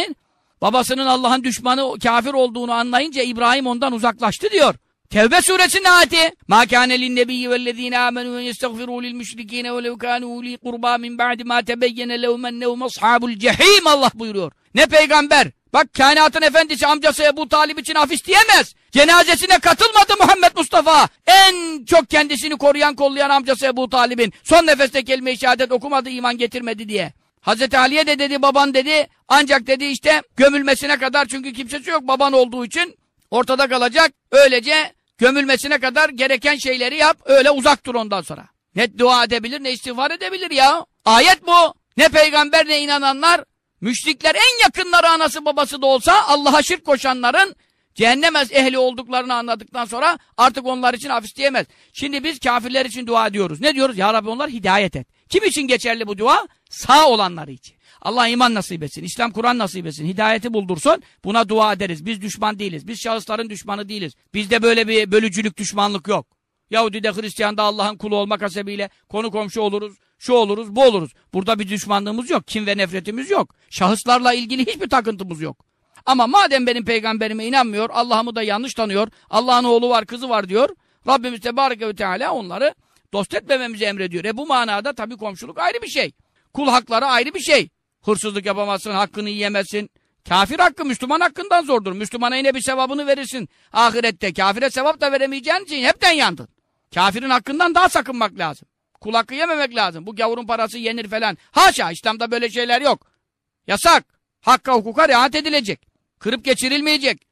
babasının Allah'ın düşmanı kafir olduğunu anlayınca İbrahim ondan uzaklaştı diyor. Tevbe suresinin ayeti. Ma kâne linnebiyyi vellezîne âmenû en yestagfirû lil müşrikîne ve lev kânû li kurbâ min ba'di mâ tebeyyene lehum ennehum ashâbul cehîm Allah buyuruyor. Ne peygamber? Bak kainatın efendisi amcası Ebu Talib için af isteyemez. Cenazesine katılmadı Muhammed Mustafa. En çok kendisini koruyan kollayan amcası Ebu Talib'in son nefeste kelime-i şehadet okumadı iman getirmedi diye. Hazreti Ali'ye de dedi baban dedi ancak dedi işte gömülmesine kadar çünkü kimsesi yok baban olduğu için ortada kalacak. Öylece gömülmesine kadar gereken şeyleri yap öyle uzak dur ondan sonra. Ne dua edebilir ne istiğfar edebilir ya. Ayet bu. Ne peygamber ne inananlar müşrikler en yakınları anası babası da olsa Allah'a şirk koşanların cehennem ehli olduklarını anladıktan sonra artık onlar için af isteyemez. Şimdi biz kafirler için dua ediyoruz. Ne diyoruz? Ya Rabbi onlar hidayet et. Kim için geçerli bu dua? Sağ olanları için. Allah iman nasip etsin, İslam Kur'an nasip etsin, hidayeti buldursun. Buna dua ederiz. Biz düşman değiliz. Biz şahısların düşmanı değiliz. Bizde böyle bir bölücülük, düşmanlık yok. Yahudi'de, Hristiyan'da Allah'ın kulu olmak hasebiyle konu komşu oluruz, şu oluruz, bu oluruz. Burada bir düşmanlığımız yok, kim ve nefretimiz yok. Şahıslarla ilgili hiçbir takıntımız yok. Ama madem benim peygamberime inanmıyor, Allah'ımı da yanlış tanıyor, Allah'ın oğlu var, kızı var diyor. Rabbimiz Tebareke ve Teala onları dost etmememizi emrediyor. E bu manada tabii komşuluk ayrı bir şey. Kul hakları ayrı bir şey. Hırsızlık yapamazsın, hakkını yiyemezsin. Kafir hakkı Müslüman hakkından zordur. Müslümana yine bir sevabını verirsin. Ahirette kafire sevap da veremeyeceğin için hepten yandın. Kafirin hakkından daha sakınmak lazım. Kul hakkı yememek lazım. Bu gavurun parası yenir falan. Haşa İslam'da böyle şeyler yok. Yasak. Hakka hukuka riayet edilecek. Kırıp geçirilmeyecek.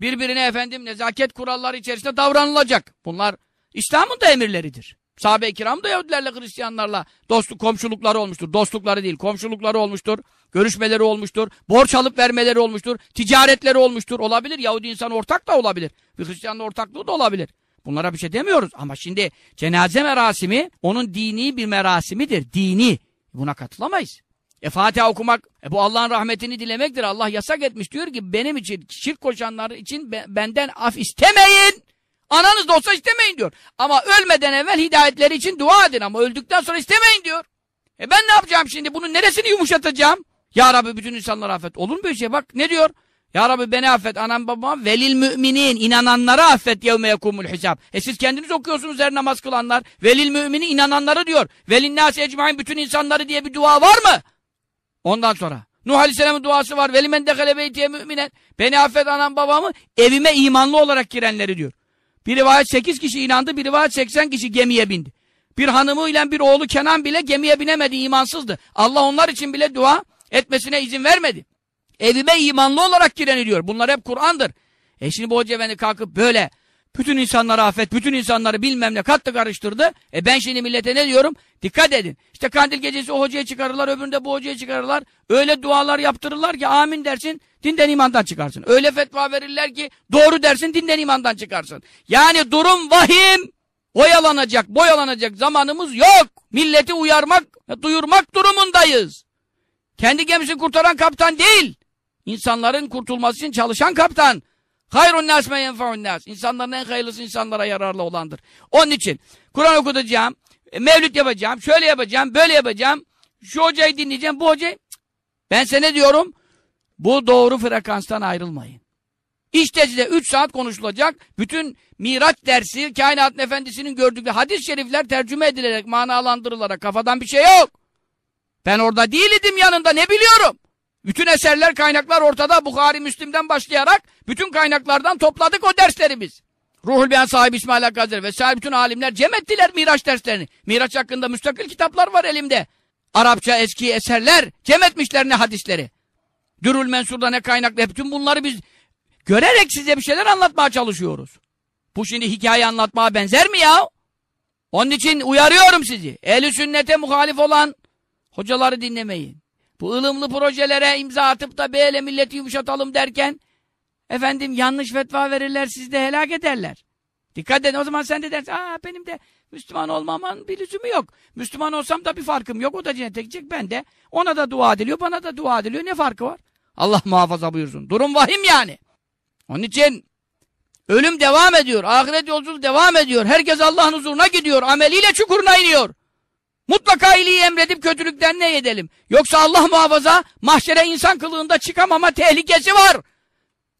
Birbirine efendim nezaket kuralları içerisinde davranılacak. Bunlar İslam'ın da emirleridir. Sahabe-i kiram da Yahudilerle Hristiyanlarla dostluk, komşulukları olmuştur. Dostlukları değil, komşulukları olmuştur. Görüşmeleri olmuştur. Borç alıp vermeleri olmuştur. Ticaretleri olmuştur. Olabilir. Yahudi insan ortak da olabilir. Bir Hristiyanla ortaklığı da olabilir. Bunlara bir şey demiyoruz. Ama şimdi cenaze merasimi onun dini bir merasimidir. Dini. Buna katılamayız. E Fatiha okumak, e bu Allah'ın rahmetini dilemektir. Allah yasak etmiş. Diyor ki benim için, şirk koşanlar için be, benden af istemeyin. Ananız da olsa istemeyin diyor. Ama ölmeden evvel hidayetleri için dua edin ama öldükten sonra istemeyin diyor. E ben ne yapacağım şimdi? Bunun neresini yumuşatacağım? Ya Rabbi bütün insanları affet. Olur mu böyle şey? Bak ne diyor? Ya Rabbi beni affet, anam babam, velil müminin, inananları affet yevme yekumul hisab. E siz kendiniz okuyorsunuz her namaz kılanlar. Velil müminin, inananları diyor. Velin nâsi ecmain, bütün insanları diye bir dua var mı? Ondan sonra. Nuh Aleyhisselam'ın duası var. Velimen dekale beytiye müminen. Beni affet anam babamı, evime imanlı olarak girenleri diyor. Bir rivayet 8 kişi inandı, bir rivayet 80 kişi gemiye bindi. Bir hanımıyla bir oğlu Kenan bile gemiye binemedi, imansızdı. Allah onlar için bile dua etmesine izin vermedi. Evime imanlı olarak gireniliyor. Bunlar hep Kur'an'dır. E şimdi bu hoca efendi kalkıp böyle bütün insanları affet, bütün insanları bilmem ne kattı karıştırdı. E ben şimdi millete ne diyorum? Dikkat edin. İşte kandil gecesi o hocaya çıkarırlar, öbüründe bu hocaya çıkarırlar. Öyle dualar yaptırırlar ki amin dersin, dinden imandan çıkarsın. Öyle fetva verirler ki doğru dersin, dinden imandan çıkarsın. Yani durum vahim. Oyalanacak, boyalanacak zamanımız yok. Milleti uyarmak, duyurmak durumundayız. Kendi gemisini kurtaran kaptan değil. İnsanların kurtulması için çalışan kaptan. Hayrun nas me yenfa'un. İnsanların en hayırlısı insanlara yararlı olandır. Onun için Kur'an okutacağım, e, mevlüt yapacağım, şöyle yapacağım, böyle yapacağım. Şu hocayı dinleyeceğim, bu hocayı... Ben sana diyorum, bu doğru frekanstan ayrılmayın. İşte size 3 saat konuşulacak. Bütün Miraç dersi, kainatın efendisinin gördükleri hadis-i şerifler tercüme edilerek, manalandırılarak kafadan bir şey yok. Ben orada değildim yanında ne biliyorum. Bütün eserler, kaynaklar ortada. Bukhari, Müslim'den başlayarak bütün kaynaklardan topladık o dersleri biz. Ruhul Beyan sahibi İsmail Hakkı Hazretleri vesaire bütün alimler cem ettiler Miraç derslerini. Miraç hakkında müstakil kitaplar var elimde. Arapça eski eserler cem etmişler ne hadisleri. Dürül Mensur'da ne kaynaklı. Bütün bunları biz görerek size bir şeyler anlatmaya çalışıyoruz. Bu şimdi hikaye anlatmaya benzer mi ya? Onun için uyarıyorum sizi. Ehli sünnete muhalif olan hocaları dinlemeyin. Bu ılımlı projelere imza atıp da böyle milleti yumuşatalım derken efendim yanlış fetva verirler sizi de helak ederler. Dikkat edin o zaman sen de dersin aa benim de Müslüman olmamın bir lüzumu yok. Müslüman olsam da bir farkım yok. O da cennete gidecek ben de. Ona da dua ediliyor bana da dua ediliyor. Ne farkı var? Allah muhafaza buyursun. Durum vahim yani. Onun için ölüm devam ediyor. Ahiret yolculuğu devam ediyor. Herkes Allah'ın huzuruna gidiyor. Ameliyle çukuruna iniyor. Mutlaka iyiliği emredip kötülükten ne edelim? Yoksa Allah muhafaza mahşere insan kılığında çıkamama tehlikesi var.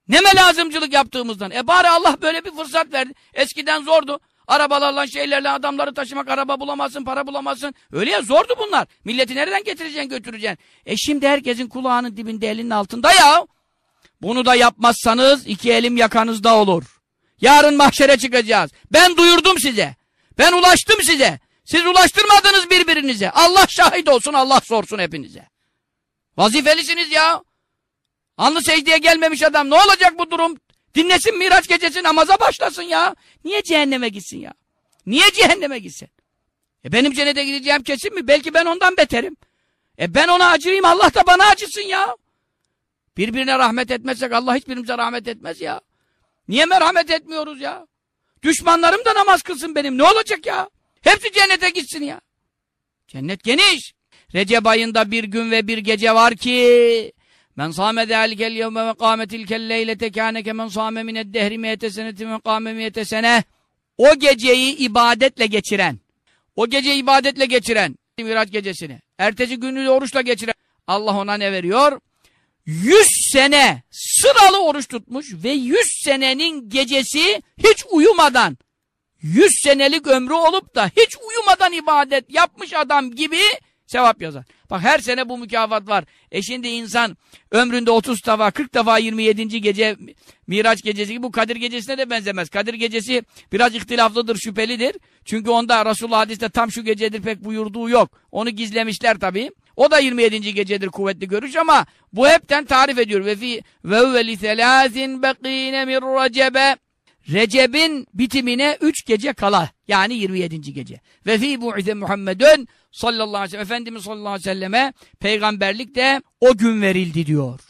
Neme lazımcılık yaptığımızdan. E bari Allah böyle bir fırsat verdi. Eskiden zordu. Arabalarla şeylerle adamları taşımak, araba bulamazsın, para bulamazsın. Öyle ya zordu bunlar. Milleti nereden getireceksin, götüreceksin? E şimdi herkesin kulağının dibinde, elinin altında ya. Bunu da yapmazsanız iki elim yakanızda olur. Yarın mahşere çıkacağız. Ben duyurdum size. Ben ulaştım size. Siz ulaştırmadınız birbirinize. Allah şahit olsun, Allah sorsun hepinize. Vazifelisiniz ya. Anlı secdeye gelmemiş adam. Ne olacak bu durum? Dinlesin Miraç gecesi namaza başlasın ya. Niye cehenneme gitsin ya? Niye cehenneme gitsin? E benim cennete gideceğim kesin mi? Belki ben ondan beterim. E ben ona acırayım Allah da bana acısın ya. Birbirine rahmet etmezsek Allah hiçbirimize rahmet etmez ya. Niye merhamet etmiyoruz ya? Düşmanlarım da namaz kılsın benim. Ne olacak ya? Hepsi cennete gitsin ya. Cennet geniş. Recep ayında bir gün ve bir gece var ki Men sâme dâlikel yevme ve kâmetilkel leylete kâne men sâme mined dehri miyete seneti ve kâme miyete sene O geceyi ibadetle geçiren, o geceyi ibadetle geçiren, Miraç gecesini, ertesi günü oruçla geçiren, Allah ona ne veriyor? Yüz sene sıralı oruç tutmuş ve yüz senenin gecesi hiç uyumadan, yüz senelik ömrü olup da hiç uyumadan ibadet yapmış adam gibi sevap yazar. Bak her sene bu mükafat var. E şimdi insan ömründe 30 defa 40 defa 27. gece Miraç gecesi gibi bu Kadir gecesine de benzemez. Kadir gecesi biraz ihtilaflıdır, şüphelidir. Çünkü onda Resulullah hadiste tam şu gecedir pek buyurduğu yok. Onu gizlemişler tabii. O da 27. gecedir kuvvetli görüş ama bu hepten tarif ediyor. Ve fi ve huve selâzin bekîne min recebe. Recep'in bitimine 3 gece kala. Yani 27. gece. Ve fi bu'ise Muhammedun sallallahu aleyhi ve sellem. Efendimiz sallallahu aleyhi ve selleme peygamberlik de o gün verildi diyor.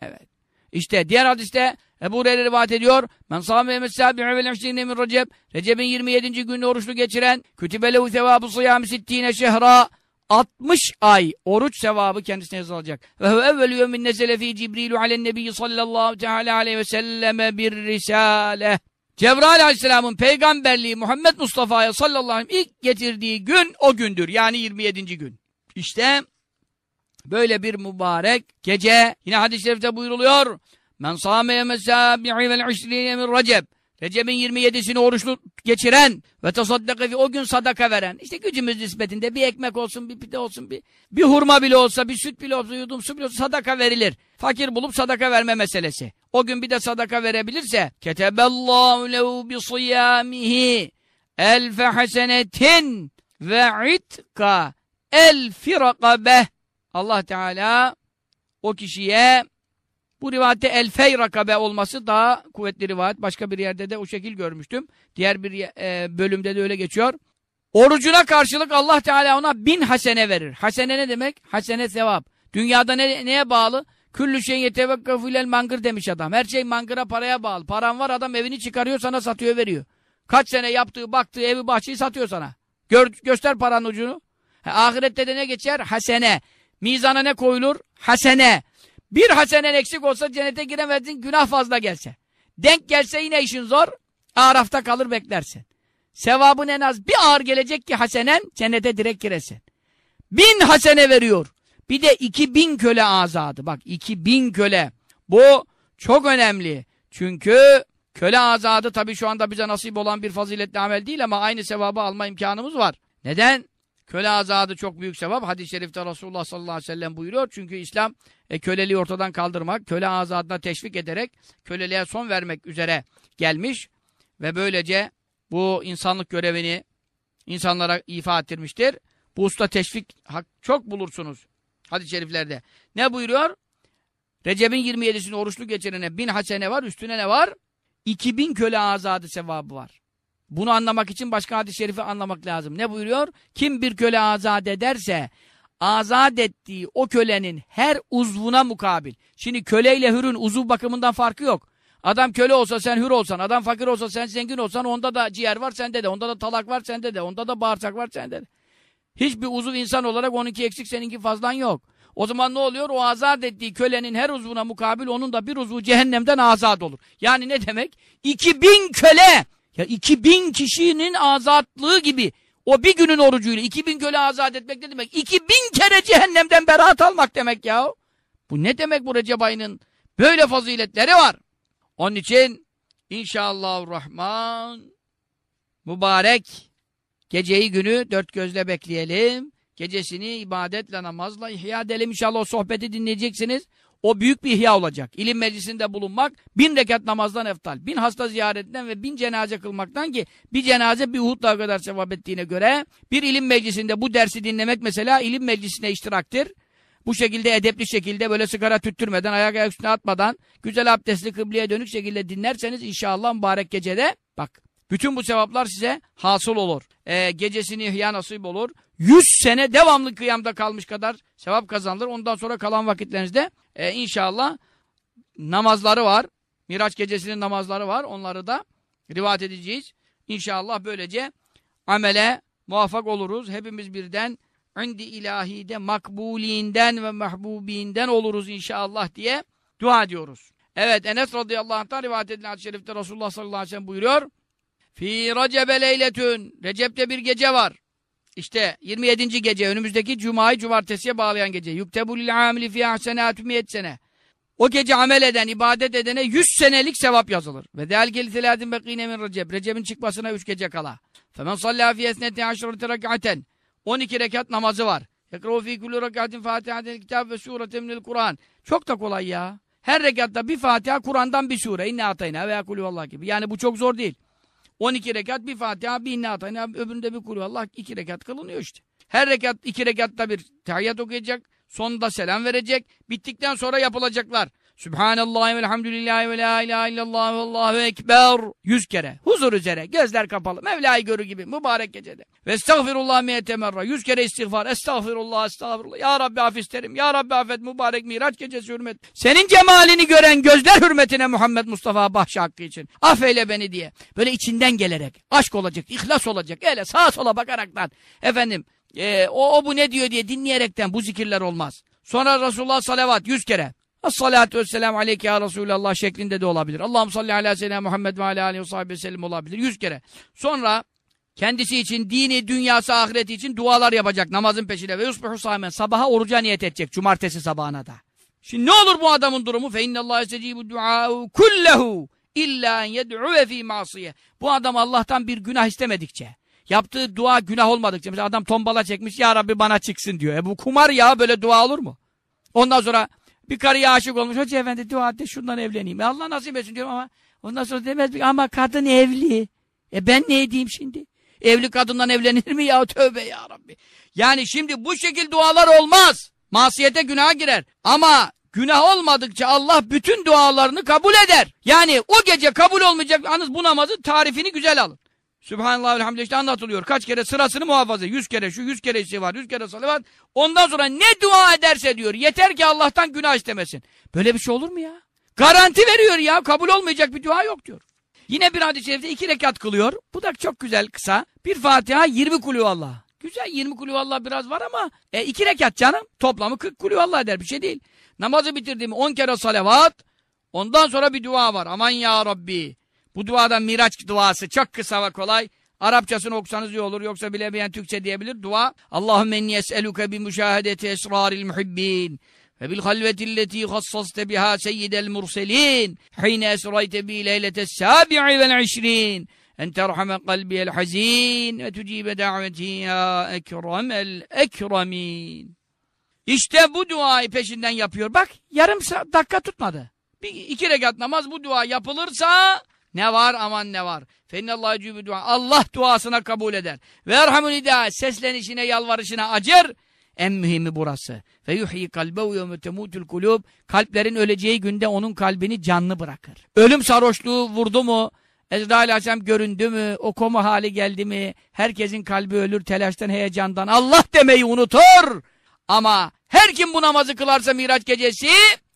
Evet. İşte diğer hadiste Ebu Hureyre rivayet ediyor. Men sâme mesâbi'e vel işrîne min Recep. Recep'in 27. günü oruçlu geçiren kütübelehu sevâbu sıyâmi sittîne şehra 60 ay oruç sevabı kendisine yazılacak. Ve hu evvelü yevmin nezele fî Cibrilu alen nebiyyi sallallahu teâlâ aleyhi ve selleme bir risale. Cebrail aleyhisselamın peygamberliği Muhammed Mustafa'ya sallallahu aleyhi ve sellem ilk getirdiği gün o gündür. Yani 27. gün. İşte böyle bir mübarek gece yine hadis-i şerifte buyruluyor. Men sâme yemessâbi'i vel işrîne min. Recep'in 27'sini oruçlu geçiren ve tasaddaka o gün sadaka veren. İşte gücümüz nispetinde bir ekmek olsun, bir pide olsun, bir, bir hurma bile olsa, bir süt bile olsa, yudum su bile olsa sadaka verilir. Fakir bulup sadaka verme meselesi. O gün bir de sadaka verebilirse ketebellâhu lehu bi siyâmihi elfe hasenetin ve itka elfi rakabeh Allah Teala o kişiye bu rivayette el-fey rakabe olması daha kuvvetli rivayet. Başka bir yerde de o şekil görmüştüm. Diğer bir e, bölümde de öyle geçiyor. Orucuna karşılık Allah Teala ona bin hasene verir. Hasene ne demek? Hasene sevap. Dünyada ne, neye bağlı? Küllü şeyin yetevekkafü ilel mangır demiş adam. Her şey mangıra paraya bağlı. Paran var adam evini çıkarıyor sana satıyor veriyor. Kaç sene yaptığı baktığı evi bahçeyi satıyor sana. Gör, göster paranın ucunu. Ha, ahirette de ne geçer? Hasene. Mizana ne koyulur? Hasene. Bir hasenen eksik olsa cennete giremezdin günah fazla gelse. Denk gelse yine işin zor. Arafta kalır beklersin. Sevabın en az bir ağır gelecek ki hasenen cennete direkt giresin. Bin hasene veriyor. Bir de iki bin köle azadı. Bak iki bin köle. Bu çok önemli. Çünkü köle azadı tabii şu anda bize nasip olan bir faziletli amel değil ama aynı sevabı alma imkanımız var. Neden? Köle azadı çok büyük sevap. Hadis-i şerifte Resulullah sallallahu aleyhi ve sellem buyuruyor. Çünkü İslam e, köleliği ortadan kaldırmak, köle azadına teşvik ederek köleliğe son vermek üzere gelmiş ve böylece bu insanlık görevini insanlara ifa ettirmiştir. Bu usta teşvik çok bulursunuz hadis-i şeriflerde. Ne buyuruyor? Recep'in 27'sini oruçlu geçirene bin hasene var, üstüne ne var? 2000 köle azadı sevabı var. Bunu anlamak için başka hadis-i şerifi anlamak lazım. Ne buyuruyor? Kim bir köle azat ederse azat ettiği o kölenin her uzvuna mukabil. Şimdi köleyle hürün uzuv bakımından farkı yok. Adam köle olsa sen hür olsan, adam fakir olsa sen zengin olsan onda da ciğer var sende de, onda da talak var sende de, onda da bağırsak var sende de. Hiçbir uzuv insan olarak onunki eksik seninki fazlan yok. O zaman ne oluyor? O azat ettiği kölenin her uzvuna mukabil onun da bir uzvu cehennemden azat olur. Yani ne demek? 2000 köle! Ya 2000 kişinin azatlığı gibi o bir günün orucuyla 2000 köle azat etmek ne demek? 2000 kere cehennemden beraat almak demek ya. Bu ne demek bu Recep ayının? Böyle faziletleri var. Onun için inşallahurrahman mübarek geceyi günü dört gözle bekleyelim. Gecesini ibadetle namazla ihya edelim. İnşallah o sohbeti dinleyeceksiniz. O büyük bir ihya olacak. İlim meclisinde bulunmak bin rekat namazdan eftal. Bin hasta ziyaretinden ve bin cenaze kılmaktan ki bir cenaze bir Uhud kadar sevap ettiğine göre bir ilim meclisinde bu dersi dinlemek mesela ilim meclisine iştiraktir. Bu şekilde edepli şekilde böyle sigara tüttürmeden, ayak ayak üstüne atmadan, güzel abdestli kıbleye dönük şekilde dinlerseniz inşallah mübarek gecede bak bütün bu sevaplar size hasıl olur. Ee, gecesini ihya nasip olur. 100 sene devamlı kıyamda kalmış kadar sevap kazanılır. Ondan sonra kalan vakitlerinizde e, inşallah namazları var. Miraç gecesinin namazları var. Onları da rivayet edeceğiz. İnşallah böylece amele muvaffak oluruz. Hepimiz birden indi ilahide makbulinden ve mahbubinden oluruz inşallah diye dua ediyoruz. Evet Enes radıyallahu anh'tan rivayet edilen hadis-i şerifte Resulullah sallallahu aleyhi ve sellem buyuruyor. Fi recebe leyletün. Recep'te bir gece var. İşte 27. gece önümüzdeki cumayı cumartesiye bağlayan gece. Yuktebul amili fi ahsenatü miyet sene. O gece amel eden, ibadet edene 100 senelik sevap yazılır. Ve delgeli telâdin bekîne min recep. Recep'in çıkmasına 3 gece kala. Femen sallâ fi esneti aşırı rek'aten. 12 rekat namazı var. Yekrû fî kullu rek'atin fâtihaten kitâb ve sûretin minel Kur'an. Çok da kolay ya. Her rekatta bir Fatiha, Kur'an'dan bir sure. İnne atayna veya kulü Allah gibi. Yani bu çok zor değil. 12 rekat bir Fatiha, bir inna atayna, öbüründe bir kulü Allah iki rekat kılınıyor işte. Her rekat, iki rekatta bir tahiyyat okuyacak. Sonunda selam verecek. Bittikten sonra yapılacaklar. Sübhanallah ve elhamdülillahi ve la ilahe illallah ve allahu ekber. Yüz kere. Huzur üzere. Gözler kapalı. Mevla'yı görü gibi. Mübarek gecede. Ve estağfirullah miyete merra. Yüz kere istiğfar. Estağfirullah, estağfirullah. Ya Rabbi affet isterim. Ya Rabbi affet mübarek miraç gecesi hürmet. Senin cemalini gören gözler hürmetine Muhammed Mustafa bahşi hakkı için. Affeyle beni diye. Böyle içinden gelerek. Aşk olacak, ihlas olacak. Öyle sağa sola bakaraktan. Efendim e, o, o bu ne diyor diye dinleyerekten bu zikirler olmaz. Sonra Resulullah salavat yüz kere. As-salatu vesselamu aleyke ya Resulallah şeklinde de olabilir. Allah'ım salli ala seyyidina Muhammed ve ala aleyhi ve sahibi sellem olabilir. Yüz kere. Sonra kendisi için, dini, dünyası, ahireti için dualar yapacak namazın peşine. Ve yusbihu sahimen. Sabaha oruca niyet edecek. Cumartesi sabahına da. Şimdi ne olur bu adamın durumu? Fe innallâhe secibu duâhu kullehu illa en yed'uve fî masiye. Bu adam Allah'tan bir günah istemedikçe. Yaptığı dua günah olmadıkça. Mesela adam tombala çekmiş. Ya Rabbi bana çıksın diyor. E bu kumar ya böyle dua olur mu? Ondan sonra bir karıya aşık olmuş. Hoca efendi dua et de şundan evleneyim. E Allah nasip etsin diyorum ama ondan sonra demez mi? Ama kadın evli. E ben ne edeyim şimdi? Evli kadından evlenir mi ya? Tövbe ya Rabbi. Yani şimdi bu şekil dualar olmaz. Masiyete günah girer. Ama günah olmadıkça Allah bütün dualarını kabul eder. Yani o gece kabul olmayacak yalnız bu namazın tarifini güzel alın. Sübhanallah elhamdülillah işte anlatılıyor. Kaç kere sırasını muhafaza. Yüz kere şu, yüz kere var, yüz kere salavat. Ondan sonra ne dua ederse diyor. Yeter ki Allah'tan günah istemesin. Böyle bir şey olur mu ya? Garanti veriyor ya. Kabul olmayacak bir dua yok diyor. Yine bir hadis-i şerifte iki rekat kılıyor. Bu da çok güzel kısa. Bir Fatiha 20 kulü Allah. Güzel 20 kulü Allah biraz var ama e, iki rekat canım. Toplamı 40 kulü Allah eder bir şey değil. Namazı bitirdiğim 10 kere salavat. Ondan sonra bir dua var. Aman ya Rabbi. Bu duadan Miraç duası çok kısa ve kolay. Arapçasını okusanız iyi olur. Yoksa bilemeyen Türkçe diyebilir. Dua. Allahümme inni es'eluke bi müşahedeti esraril muhibbin. Ve bil halvetilleti hassaste biha seyyidel murselin. Hine esrayte bi leyletes sabi'i vel işrin. En terhame kalbiyel hazin ve tucibe daveti ya ekremel ekremin. İşte bu duayı peşinden yapıyor. Bak yarım dakika tutmadı. Bir, iki rekat namaz bu dua yapılırsa ne var aman ne var. Fennallahu cübü dua. Allah duasına kabul eder. Ve erhamul hidâ. Seslenişine, yalvarışına acır. En mühimi burası. Ve yuhyi kalbehu yevme kulub. Kalplerin öleceği günde onun kalbini canlı bırakır. Ölüm sarhoşluğu vurdu mu? Ezrail Aleyhisselam göründü mü? O koma hali geldi mi? Herkesin kalbi ölür telaştan, heyecandan. Allah demeyi unutur. Ama her kim bu namazı kılarsa Miraç gecesi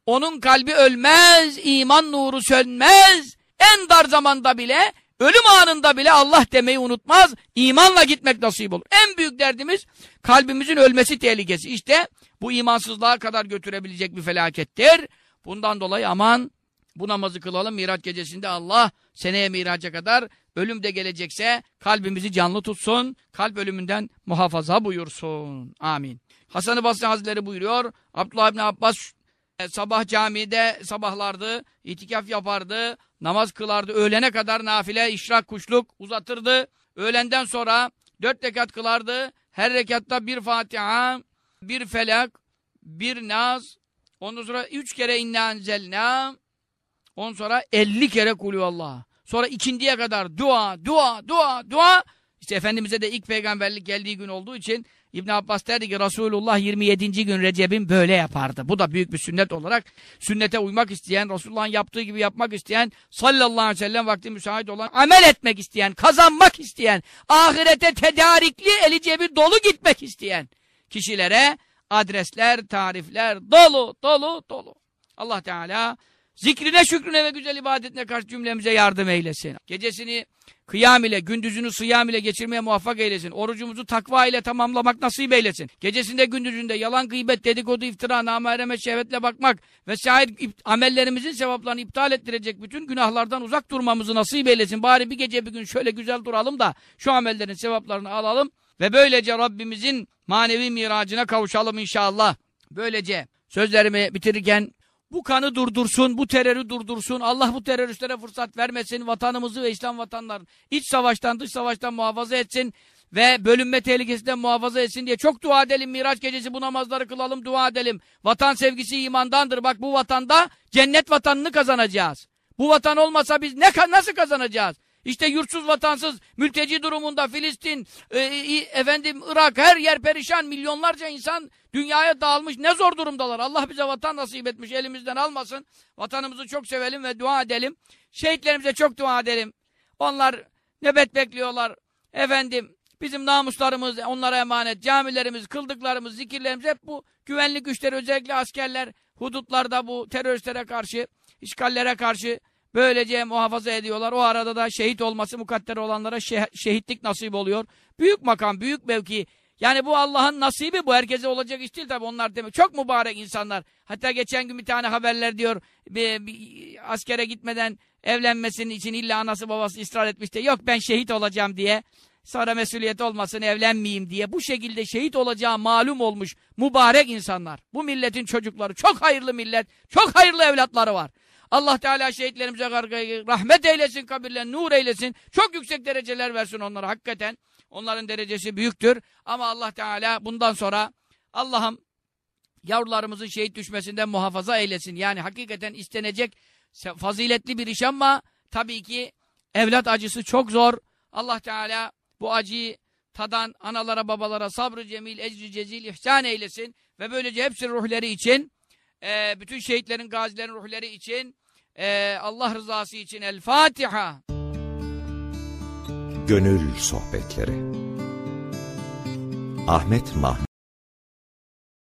onun kalbi ölmez, iman nuru sönmez. En dar zamanda bile, ölüm anında bile Allah demeyi unutmaz. imanla gitmek nasip olur. En büyük derdimiz kalbimizin ölmesi tehlikesi. İşte bu imansızlığa kadar götürebilecek bir felakettir. Bundan dolayı aman bu namazı kılalım Miraç gecesinde Allah seneye Miraç'a kadar ölüm de gelecekse kalbimizi canlı tutsun. Kalp ölümünden muhafaza buyursun. Amin. Hasan-ı Basri Hazretleri buyuruyor. Abdullah İbni Abbas e, sabah camide sabahlardı, itikaf yapardı, namaz kılardı. Öğlene kadar nafile, işrak, kuşluk uzatırdı. Öğlenden sonra dört rekat kılardı. Her rekatta bir Fatiha, bir Felak, bir Naz, ondan sonra üç kere inna enzelna, ondan sonra elli kere kulüvallah. Sonra ikindiye kadar dua, dua, dua, dua. İşte Efendimiz'e de ilk peygamberlik geldiği gün olduğu için İbn Abbas derdi ki Resulullah 27. gün Recep'in böyle yapardı. Bu da büyük bir sünnet olarak sünnete uymak isteyen, Resulullah'ın yaptığı gibi yapmak isteyen, sallallahu aleyhi ve sellem vakti müsait olan, amel etmek isteyen, kazanmak isteyen, ahirete tedarikli, eli cebi dolu gitmek isteyen kişilere adresler, tarifler dolu, dolu, dolu. Allah Teala zikrine, şükrüne ve güzel ibadetine karşı cümlemize yardım eylesin. Gecesini kıyam ile, gündüzünü sıyam ile geçirmeye muvaffak eylesin. Orucumuzu takva ile tamamlamak nasip eylesin. Gecesinde gündüzünde yalan, gıybet, dedikodu, iftira, namereme, şehvetle bakmak vesaire amellerimizin sevaplarını iptal ettirecek bütün günahlardan uzak durmamızı nasip eylesin. Bari bir gece bir gün şöyle güzel duralım da şu amellerin sevaplarını alalım ve böylece Rabbimizin manevi miracına kavuşalım inşallah. Böylece sözlerimi bitirirken bu kanı durdursun, bu terörü durdursun. Allah bu teröristlere fırsat vermesin. Vatanımızı ve İslam vatanlarını iç savaştan, dış savaştan muhafaza etsin. Ve bölünme tehlikesinden muhafaza etsin diye çok dua edelim. Miraç gecesi bu namazları kılalım, dua edelim. Vatan sevgisi imandandır. Bak bu vatanda cennet vatanını kazanacağız. Bu vatan olmasa biz ne nasıl kazanacağız? İşte yurtsuz vatansız, mülteci durumunda Filistin, e, efendim Irak, her yer perişan, milyonlarca insan dünyaya dağılmış. Ne zor durumdalar. Allah bize vatan nasip etmiş, elimizden almasın. Vatanımızı çok sevelim ve dua edelim. Şehitlerimize çok dua edelim. Onlar nöbet bekliyorlar. Efendim, bizim namuslarımız onlara emanet, camilerimiz, kıldıklarımız, zikirlerimiz hep bu güvenlik güçleri, özellikle askerler hudutlarda bu teröristlere karşı, işgallere karşı Böylece muhafaza ediyorlar. O arada da şehit olması mukadder olanlara şeh şehitlik nasip oluyor. Büyük makam, büyük mevki. Yani bu Allah'ın nasibi bu. Herkese olacak iş değil tabi onlar demek. Çok mübarek insanlar. Hatta geçen gün bir tane haberler diyor bir, bir, askere gitmeden evlenmesinin için illa anası babası ısrar etmiş de yok ben şehit olacağım diye. Sonra mesuliyet olmasın evlenmeyeyim diye. Bu şekilde şehit olacağı malum olmuş mübarek insanlar. Bu milletin çocukları çok hayırlı millet. Çok hayırlı evlatları var. Allah Teala şehitlerimize rahmet eylesin, kabirlerine nur eylesin. Çok yüksek dereceler versin onlara hakikaten. Onların derecesi büyüktür. Ama Allah Teala bundan sonra Allah'ım yavrularımızın şehit düşmesinden muhafaza eylesin. Yani hakikaten istenecek faziletli bir iş ama tabii ki evlat acısı çok zor. Allah Teala bu acıyı tadan analara babalara sabrı cemil, ecri cezil ihsan eylesin. Ve böylece hepsi ruhları için, bütün şehitlerin, gazilerin ruhları için ee, Allah rızası için El Fatiha. Gönül Sohbetleri Ahmet Mahmut